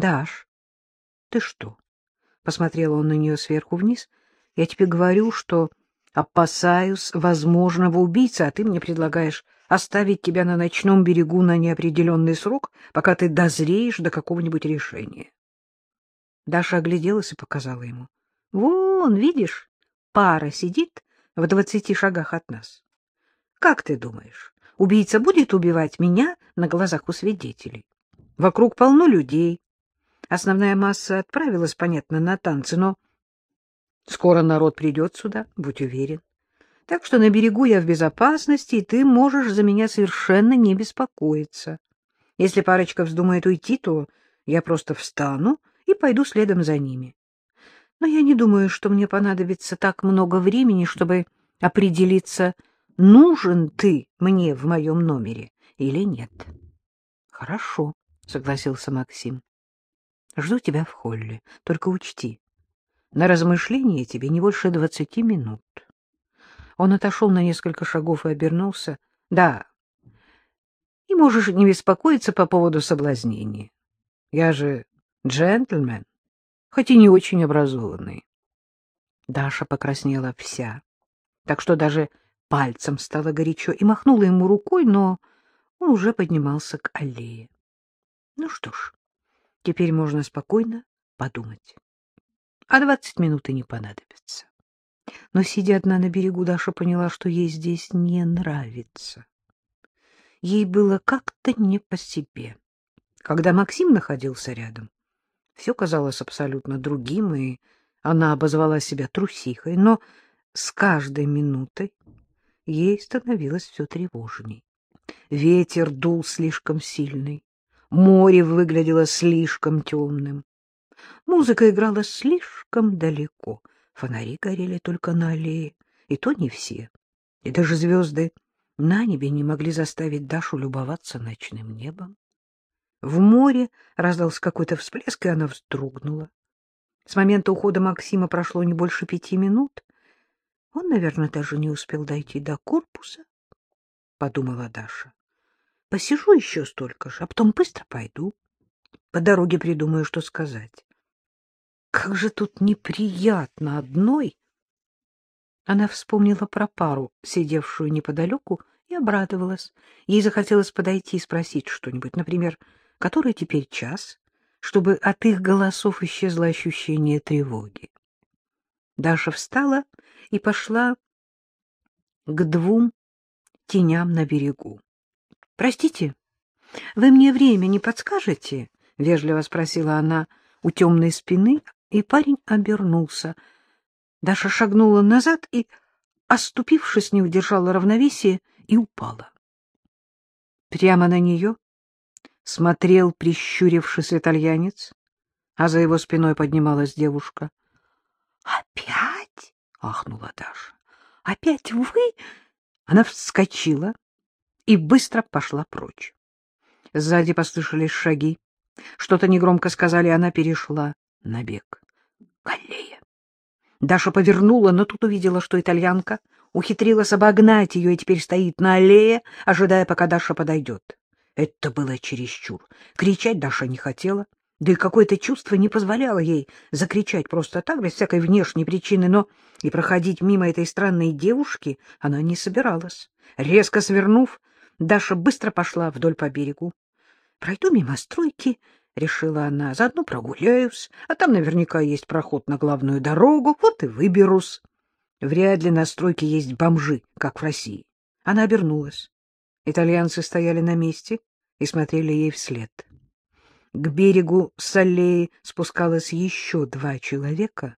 Даш, ты что? Посмотрел он на нее сверху вниз. Я тебе говорю, что опасаюсь возможного убийцы, а ты мне предлагаешь оставить тебя на ночном берегу на неопределенный срок, пока ты дозреешь до какого-нибудь решения. Даша огляделась и показала ему. — Вон, видишь, пара сидит в двадцати шагах от нас. Как ты думаешь, убийца будет убивать меня на глазах у свидетелей? Вокруг полно людей. Основная масса отправилась, понятно, на танцы, но скоро народ придет сюда, будь уверен. Так что на берегу я в безопасности, и ты можешь за меня совершенно не беспокоиться. Если парочка вздумает уйти, то я просто встану и пойду следом за ними. Но я не думаю, что мне понадобится так много времени, чтобы определиться, нужен ты мне в моем номере или нет. — Хорошо, — согласился Максим. — Жду тебя в холле. Только учти, на размышление тебе не больше двадцати минут. Он отошел на несколько шагов и обернулся. — Да, и можешь не беспокоиться по поводу соблазнения. Я же джентльмен, хоть и не очень образованный. Даша покраснела вся, так что даже пальцем стало горячо, и махнула ему рукой, но он уже поднимался к аллее. Ну что ж, теперь можно спокойно подумать. А двадцать минут и не понадобится. Но, сидя одна на берегу, Даша поняла, что ей здесь не нравится. Ей было как-то не по себе. Когда Максим находился рядом, все казалось абсолютно другим, и она обозвала себя трусихой, но с каждой минутой ей становилось все тревожней. Ветер дул слишком сильный, море выглядело слишком темным, музыка играла слишком далеко, фонари горели только на аллее, и то не все, и даже звезды на небе не могли заставить Дашу любоваться ночным небом. В море раздался какой-то всплеск, и она вздрогнула. С момента ухода Максима прошло не больше пяти минут. Он, наверное, даже не успел дойти до корпуса, — подумала Даша. Посижу еще столько же, а потом быстро пойду. По дороге придумаю, что сказать. Как же тут неприятно одной! Она вспомнила про пару, сидевшую неподалеку, и обрадовалась. Ей захотелось подойти и спросить что-нибудь, например, — который теперь час, чтобы от их голосов исчезло ощущение тревоги. Даша встала и пошла к двум теням на берегу. — Простите, вы мне время не подскажете? — вежливо спросила она у темной спины, и парень обернулся. Даша шагнула назад и, оступившись, не удержала равновесие и упала. Прямо на нее смотрел прищурившись итальянец, а за его спиной поднималась девушка. — Опять? — ахнула Даша. — Опять вы? Она вскочила и быстро пошла прочь. Сзади послышались шаги. Что-то негромко сказали, она перешла на бег. Галлея. Даша повернула, но тут увидела, что итальянка ухитрилась обогнать ее и теперь стоит на аллее, ожидая, пока Даша подойдет. Это было чересчур. Кричать Даша не хотела, да и какое-то чувство не позволяло ей закричать просто так, без всякой внешней причины, но и проходить мимо этой странной девушки она не собиралась. Резко свернув, Даша быстро пошла вдоль по берегу. «Пройду мимо стройки», — решила она, — «заодно прогуляюсь, а там наверняка есть проход на главную дорогу, вот и выберусь. Вряд ли на стройке есть бомжи, как в России». Она обернулась. Итальянцы стояли на месте, и смотрели ей вслед. К берегу с аллеи спускалось еще два человека.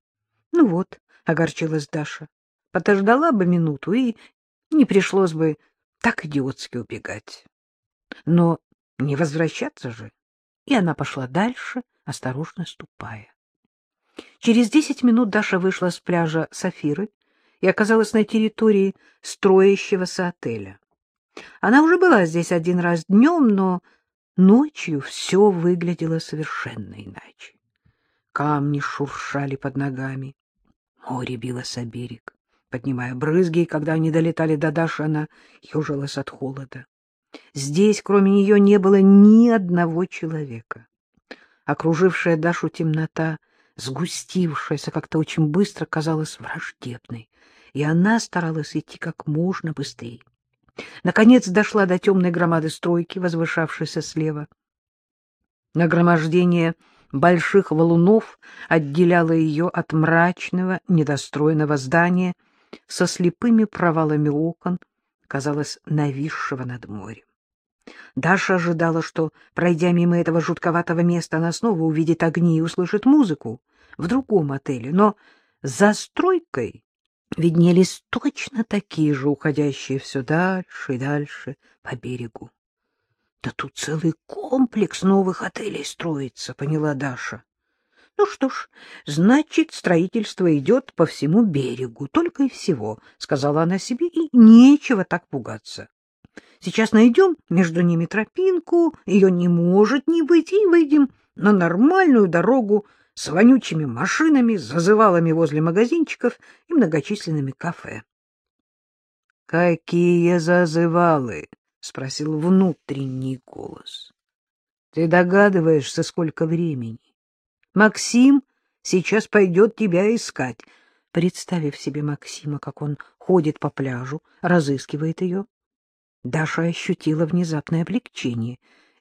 — Ну вот, — огорчилась Даша, — подождала бы минуту, и не пришлось бы так идиотски убегать. Но не возвращаться же. И она пошла дальше, осторожно ступая. Через десять минут Даша вышла с пляжа Сафиры и оказалась на территории строящегося отеля. Она уже была здесь один раз днем, но ночью все выглядело совершенно иначе. Камни шуршали под ногами, море билось о берег, поднимая брызги, и когда они долетали до Даши, она ежилась от холода. Здесь, кроме нее, не было ни одного человека. Окружившая Дашу темнота, сгустившаяся как-то очень быстро, казалась враждебной, и она старалась идти как можно быстрее. Наконец дошла до темной громады стройки, возвышавшейся слева. Нагромождение больших валунов отделяло ее от мрачного, недостроенного здания со слепыми провалами окон, казалось, нависшего над морем. Даша ожидала, что, пройдя мимо этого жутковатого места, она снова увидит огни и услышит музыку в другом отеле, но за стройкой виднелись точно такие же, уходящие все дальше и дальше по берегу. — Да тут целый комплекс новых отелей строится, — поняла Даша. — Ну что ж, значит, строительство идет по всему берегу, только и всего, — сказала она себе, — и нечего так пугаться. Сейчас найдем между ними тропинку, ее не может не быть, и выйдем на нормальную дорогу с вонючими машинами, зазывалами возле магазинчиков и многочисленными кафе. — Какие зазывалы? — спросил внутренний голос. — Ты догадываешься, сколько времени? Максим сейчас пойдет тебя искать. Представив себе Максима, как он ходит по пляжу, разыскивает ее, Даша ощутила внезапное облегчение,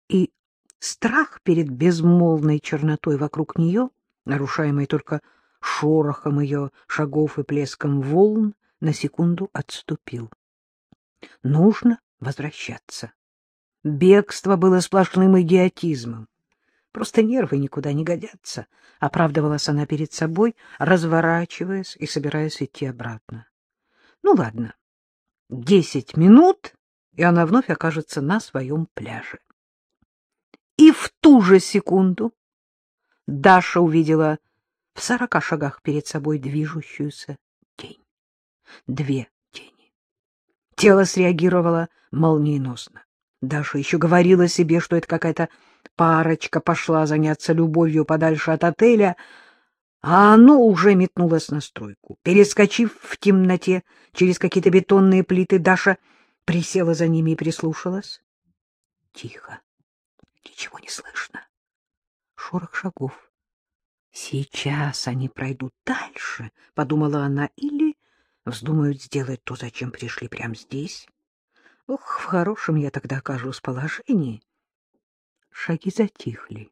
и страх перед безмолвной чернотой вокруг нее, нарушаемой только шорохом ее шагов и плеском волн, на секунду отступил. Нужно возвращаться. Бегство было сплошным идиотизмом. Просто нервы никуда не годятся, — оправдывалась она перед собой, разворачиваясь и собираясь идти обратно. Ну, ладно, десять минут, и она вновь окажется на своем пляже. И в ту же секунду Даша увидела в сорока шагах перед собой движущуюся тень. Две тени. Тело среагировало молниеносно. Даша еще говорила себе, что это какая-то парочка пошла заняться любовью подальше от отеля, а оно уже метнулось на стройку. Перескочив в темноте через какие-то бетонные плиты, Даша присела за ними и прислушалась. Тихо, ничего не слышно. Шорох шагов. Сейчас они пройдут дальше, — подумала она, — или вздумают сделать то, зачем пришли прямо здесь. Ох, в хорошем я тогда окажусь положении. Шаги затихли,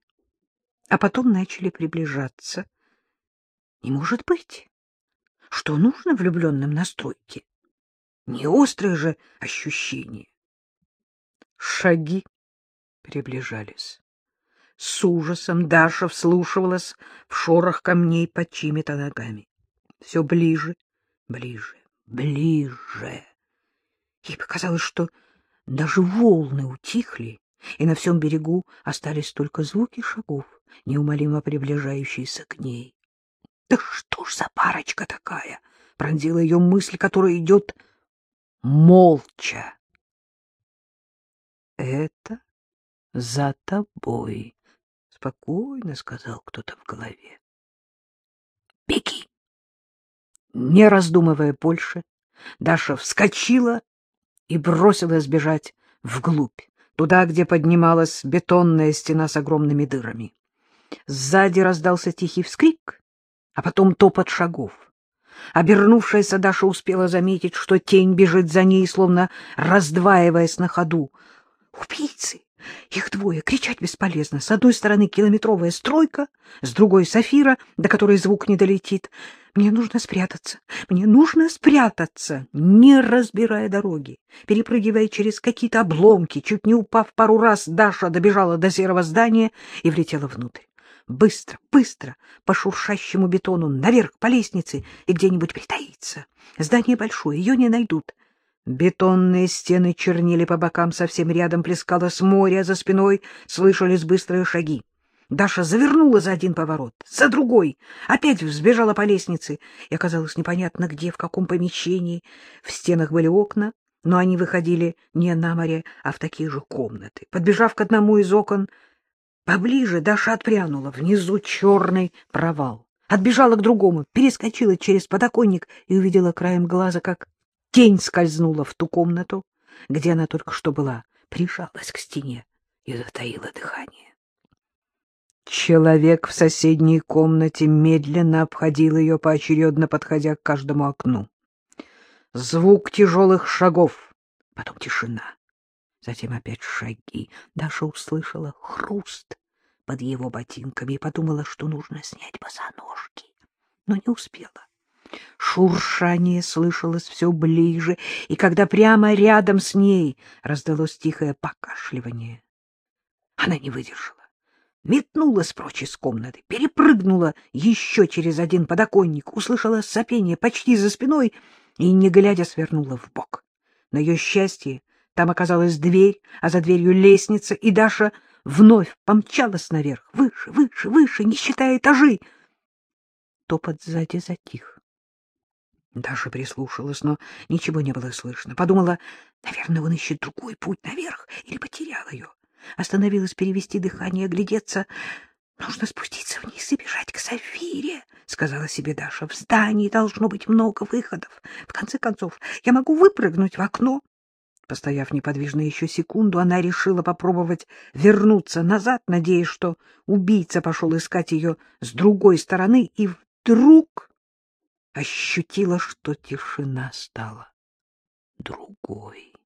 а потом начали приближаться. Не может быть. Что нужно влюбленным на стройке? Не острые же ощущения. Шаги приближались. С ужасом Даша вслушивалась в шорох камней под чьими-то ногами. Все ближе, ближе, ближе. Ей показалось, что даже волны утихли, и на всем берегу остались только звуки шагов, неумолимо приближающиеся к ней. Да что ж за парочка такая? Пронзила ее мысль, которая идет молча. — Это за тобой, — спокойно сказал кто-то в голове. — Беги! Не раздумывая больше, Даша вскочила и бросилась бежать вглубь, туда, где поднималась бетонная стена с огромными дырами. Сзади раздался тихий вскрик, а потом топот шагов. Обернувшаяся Даша успела заметить, что тень бежит за ней, словно раздваиваясь на ходу. «Убийцы! Их двое, кричать бесполезно. С одной стороны километровая стройка, с другой — Сафира, до которой звук не долетит. Мне нужно спрятаться, мне нужно спрятаться, не разбирая дороги. Перепрыгивая через какие-то обломки, чуть не упав пару раз, Даша добежала до серого здания и влетела внутрь. Быстро, быстро, по шуршащему бетону, наверх, по лестнице, и где-нибудь притаиться. Здание большое, ее не найдут. Бетонные стены чернили по бокам, совсем рядом плескалось море, а за спиной слышались быстрые шаги. Даша завернула за один поворот, за другой, опять взбежала по лестнице и оказалась непонятно где, в каком помещении. В стенах были окна, но они выходили не на море, а в такие же комнаты. Подбежав к одному из окон, Поближе Даша отпрянула, внизу черный провал. Отбежала к другому, перескочила через подоконник и увидела краем глаза, как тень скользнула в ту комнату, где она только что была, прижалась к стене и затаила дыхание. Человек в соседней комнате медленно обходил ее, поочередно подходя к каждому окну. Звук тяжелых шагов, потом тишина, затем опять шаги. Даша услышала хруст под его ботинками и подумала, что нужно снять босоножки, но не успела. Шуршание слышалось все ближе, и когда прямо рядом с ней раздалось тихое покашливание, она не выдержала метнулась прочь из комнаты, перепрыгнула еще через один подоконник, услышала сопение почти за спиной и, не глядя, свернула в бок. На ее счастье там оказалась дверь, а за дверью лестница, и Даша вновь помчалась наверх, выше, выше, выше, не считая этажей. Топот сзади затих. Даша прислушалась, но ничего не было слышно. Подумала, наверное, он ищет другой путь наверх или потерял ее. Остановилась перевести дыхание, оглядеться. Нужно спуститься вниз и бежать к Сафире, — сказала себе Даша. В здании должно быть много выходов. В конце концов, я могу выпрыгнуть в окно. Постояв неподвижно еще секунду, она решила попробовать вернуться назад, надеясь, что убийца пошел искать ее с другой стороны, и вдруг ощутила, что тишина стала другой.